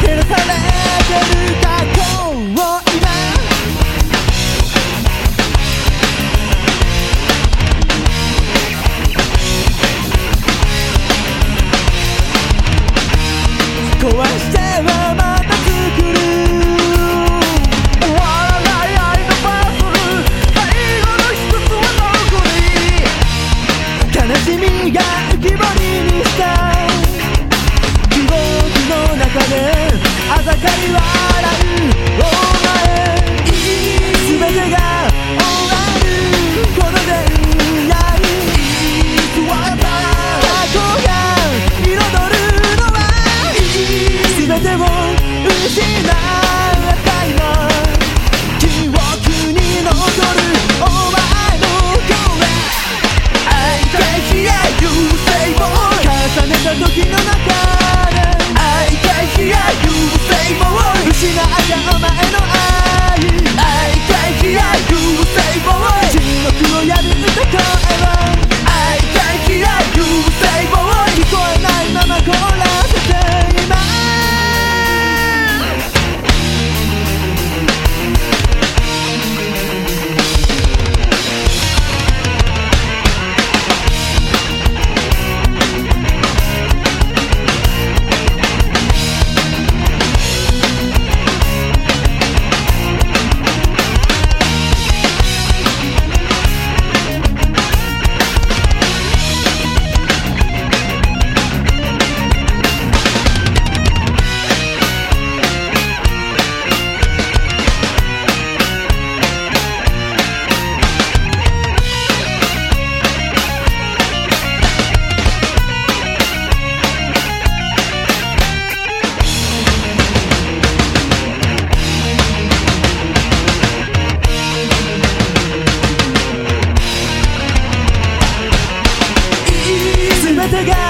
許されてるか？home.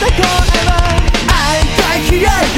the call ever I die here